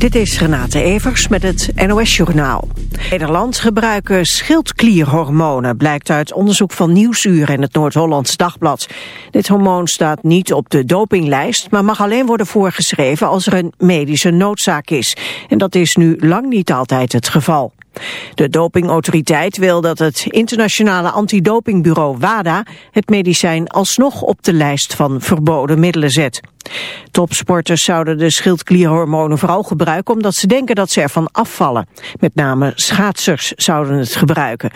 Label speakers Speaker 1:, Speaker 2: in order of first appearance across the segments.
Speaker 1: Dit is Renate Evers met het NOS Journaal. Nederland gebruiken schildklierhormonen, blijkt uit onderzoek van Nieuwsuur in het Noord-Hollands Dagblad. Dit hormoon staat niet op de dopinglijst, maar mag alleen worden voorgeschreven als er een medische noodzaak is. En dat is nu lang niet altijd het geval. De dopingautoriteit wil dat het internationale antidopingbureau WADA het medicijn alsnog op de lijst van verboden middelen zet. Topsporters zouden de schildklierhormonen vooral gebruiken omdat ze denken dat ze ervan afvallen. Met name schaatsers zouden het gebruiken.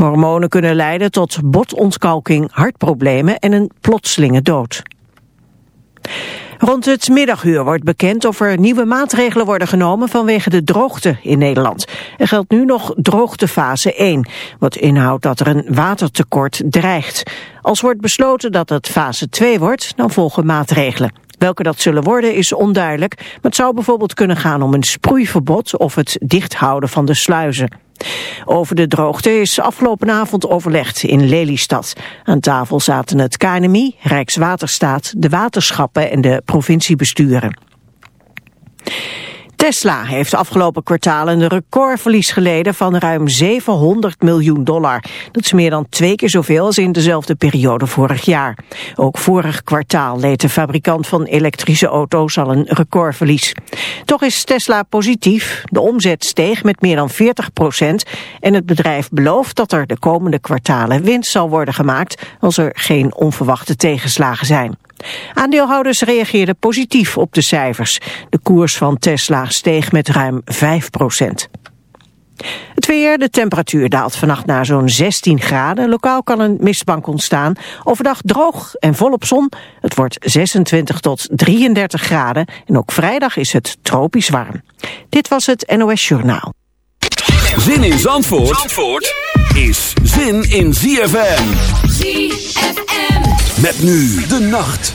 Speaker 1: hormonen kunnen leiden tot botontkalking, hartproblemen en een plotselinge dood. Rond het middaguur wordt bekend of er nieuwe maatregelen worden genomen vanwege de droogte in Nederland. Er geldt nu nog droogtefase 1, wat inhoudt dat er een watertekort dreigt. Als wordt besloten dat het fase 2 wordt, dan volgen maatregelen. Welke dat zullen worden is onduidelijk, maar het zou bijvoorbeeld kunnen gaan om een sproeiverbod of het dichthouden van de sluizen. Over de droogte is afgelopen avond overlegd in Lelystad. Aan tafel zaten het KNMI, Rijkswaterstaat, de waterschappen en de provinciebesturen. Tesla heeft de afgelopen kwartaal een recordverlies geleden van ruim 700 miljoen dollar. Dat is meer dan twee keer zoveel als in dezelfde periode vorig jaar. Ook vorig kwartaal leed de fabrikant van elektrische auto's al een recordverlies. Toch is Tesla positief. De omzet steeg met meer dan 40 procent. En het bedrijf belooft dat er de komende kwartalen winst zal worden gemaakt als er geen onverwachte tegenslagen zijn. Aandeelhouders reageerden positief op de cijfers. De koers van Tesla steeg met ruim 5 procent. Het weer, de temperatuur daalt vannacht naar zo'n 16 graden. Lokaal kan een mistbank ontstaan. Overdag droog en volop zon. Het wordt 26 tot 33 graden. En ook vrijdag is het tropisch warm. Dit was het NOS Journaal.
Speaker 2: Zin in Zandvoort, Zandvoort is zin in ZFM. ZFM. Met nu de nacht.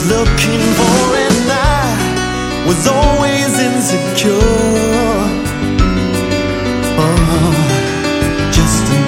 Speaker 3: was looking for and I was always insecure.
Speaker 4: Oh, just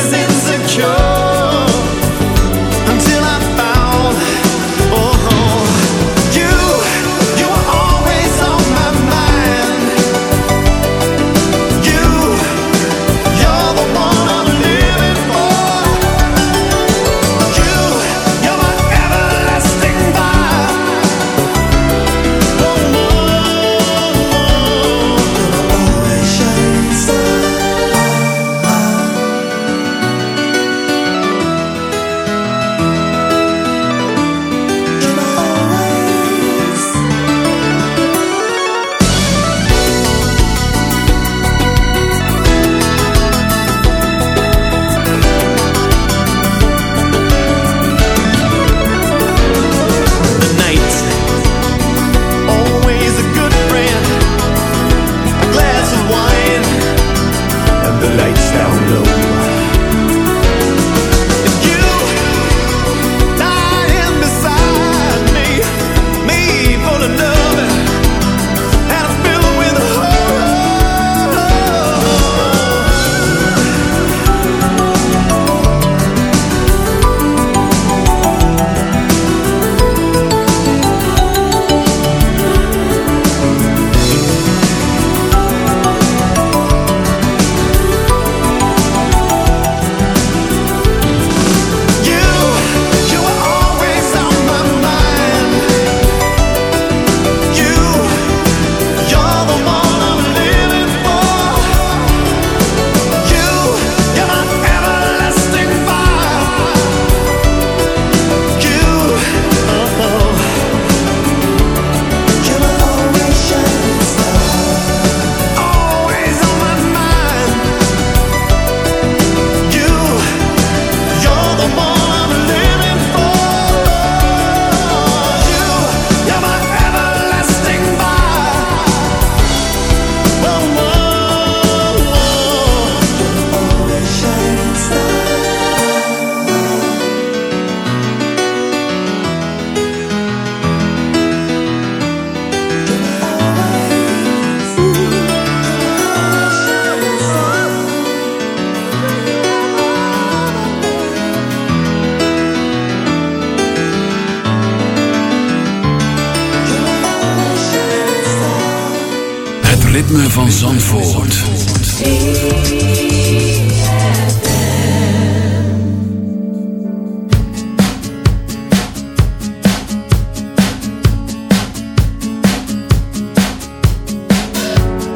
Speaker 3: van Zandvoort.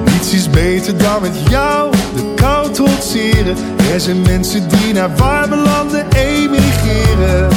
Speaker 3: Niets is beter dan met jou de kou trotseren. Er zijn mensen die naar warme landen emigreren.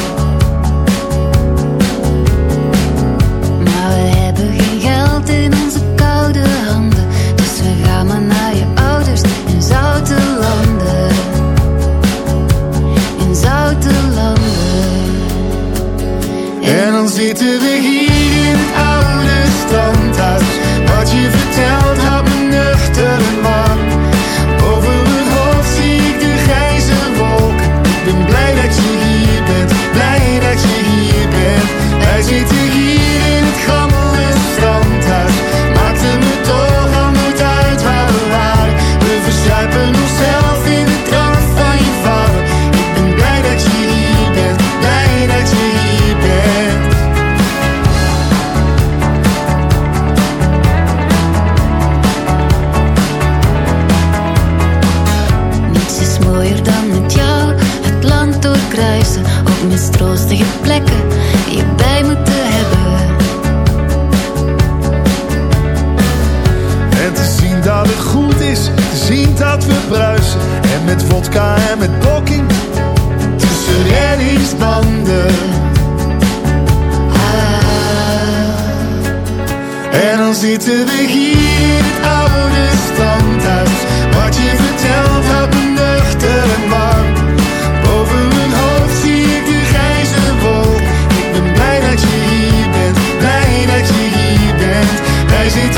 Speaker 3: we En met
Speaker 4: vodka en met blokking tussen reddingsbanden. Ah.
Speaker 3: En dan zitten we hier in het oude standhuis. Wat je vertelt houdt me nuchter en warm. Boven mijn hoofd zie ik de grijze wolk. Ik ben blij dat je hier bent, blij dat je hier bent. Wij zitten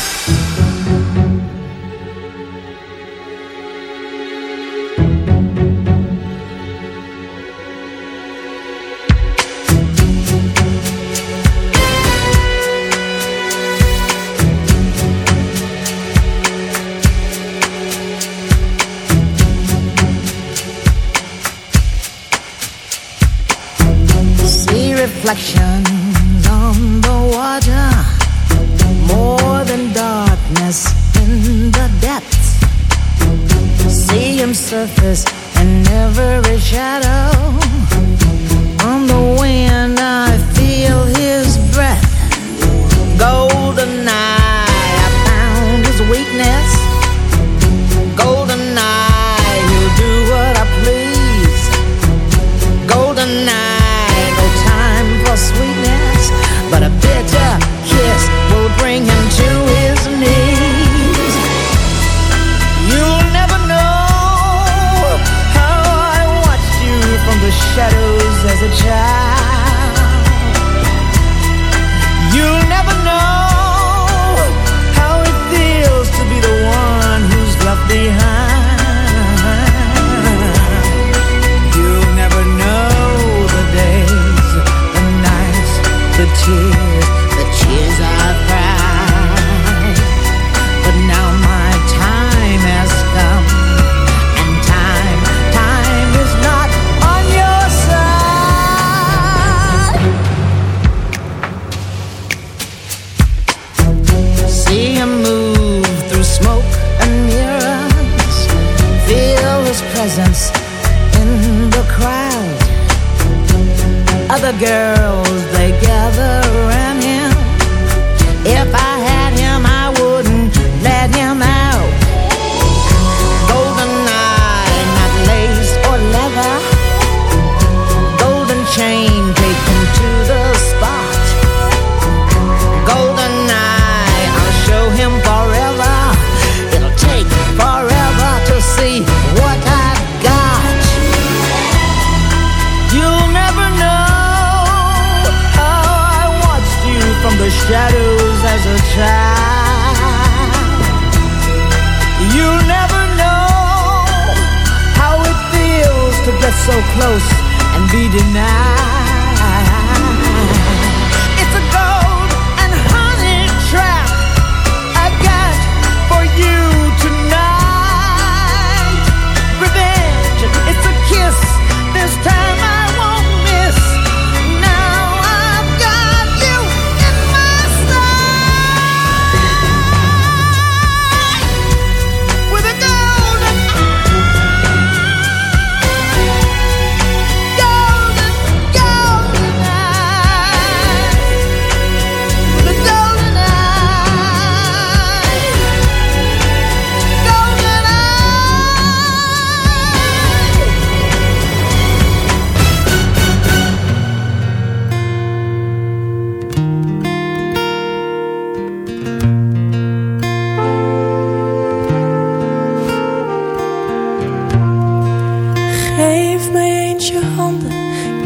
Speaker 5: like girl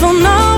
Speaker 6: van know.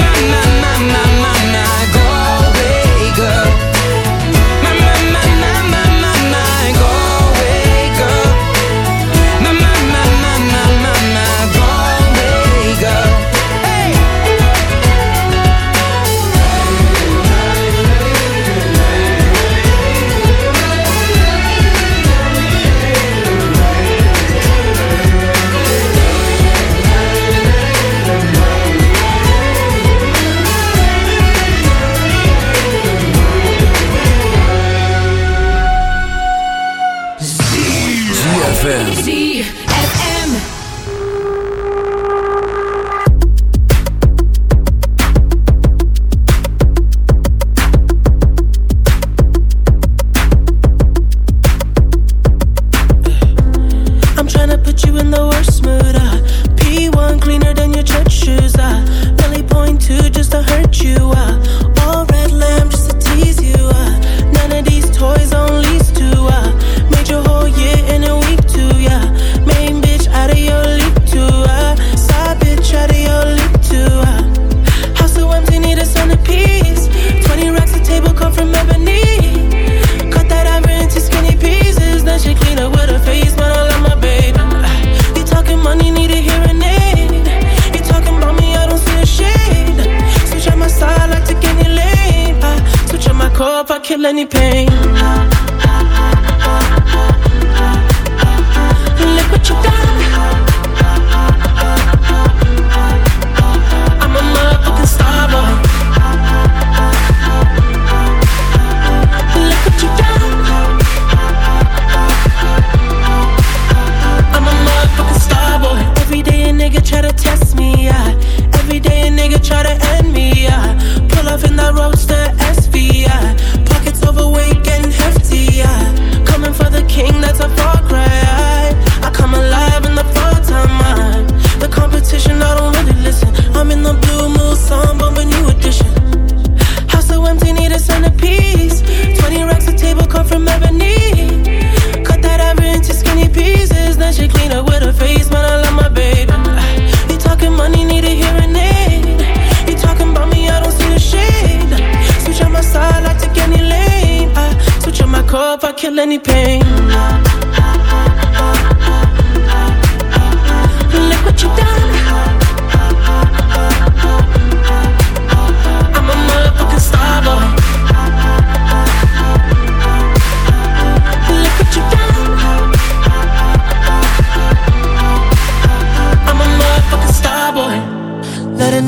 Speaker 7: na na na na na na any pain. kill any pain.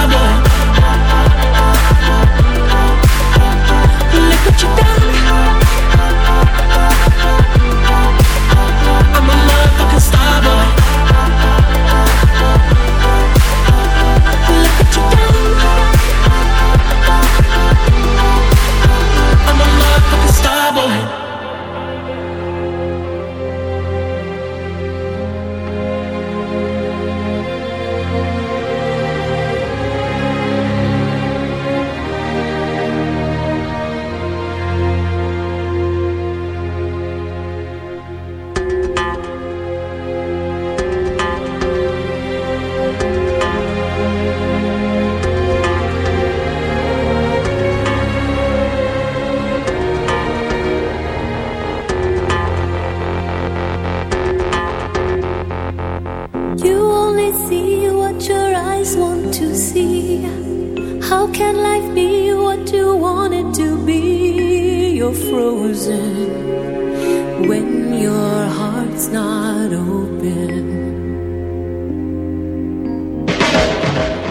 Speaker 7: amor. Look what done.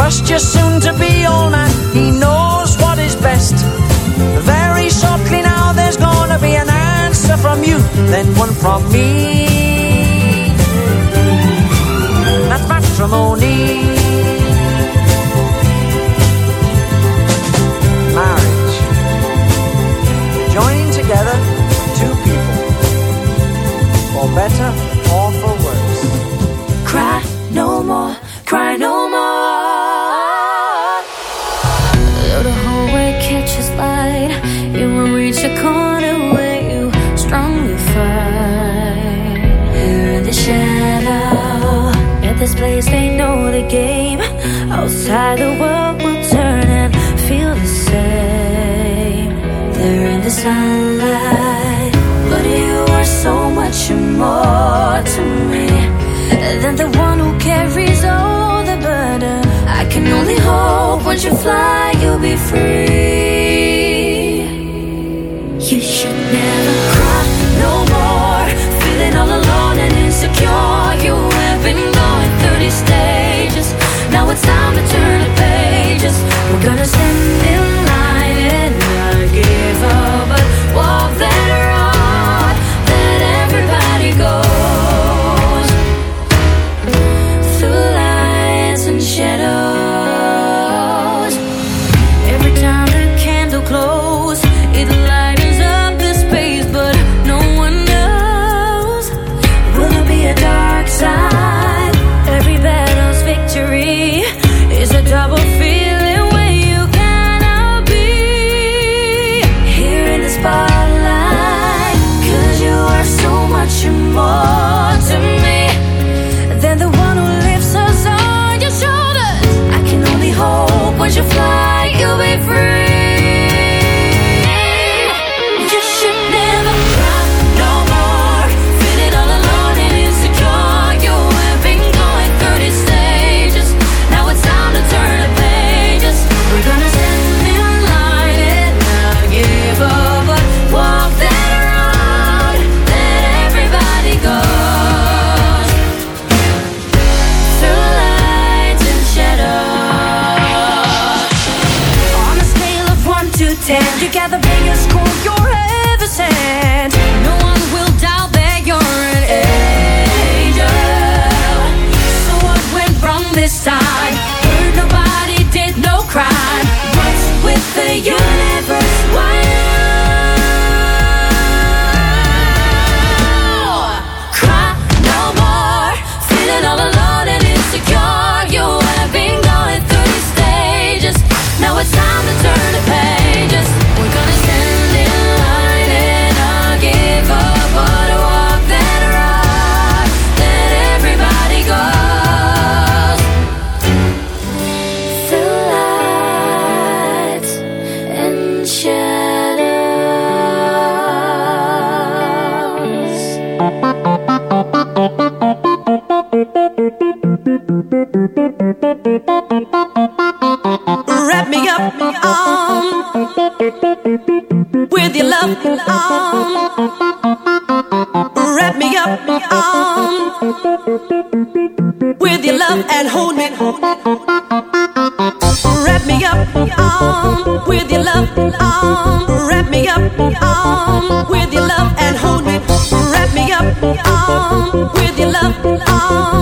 Speaker 8: Trust your soon-to-be old man, he knows what is best. Very shortly now there's gonna be an answer from you, then one from me.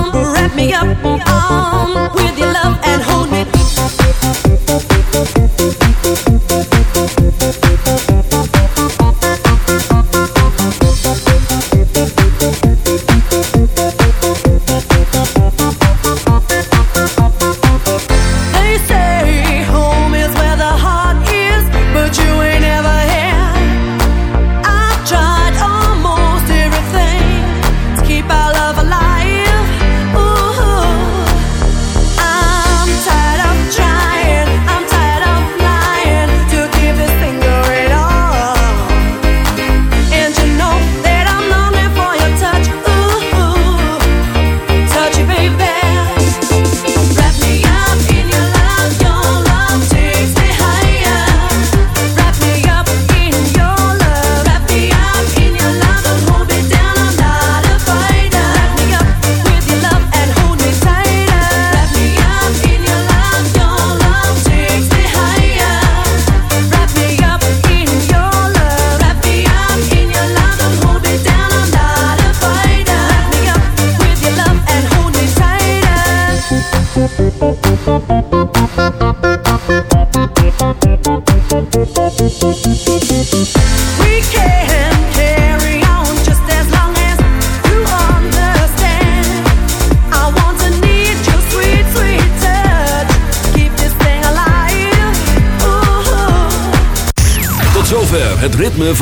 Speaker 9: wrap me up,
Speaker 6: arms.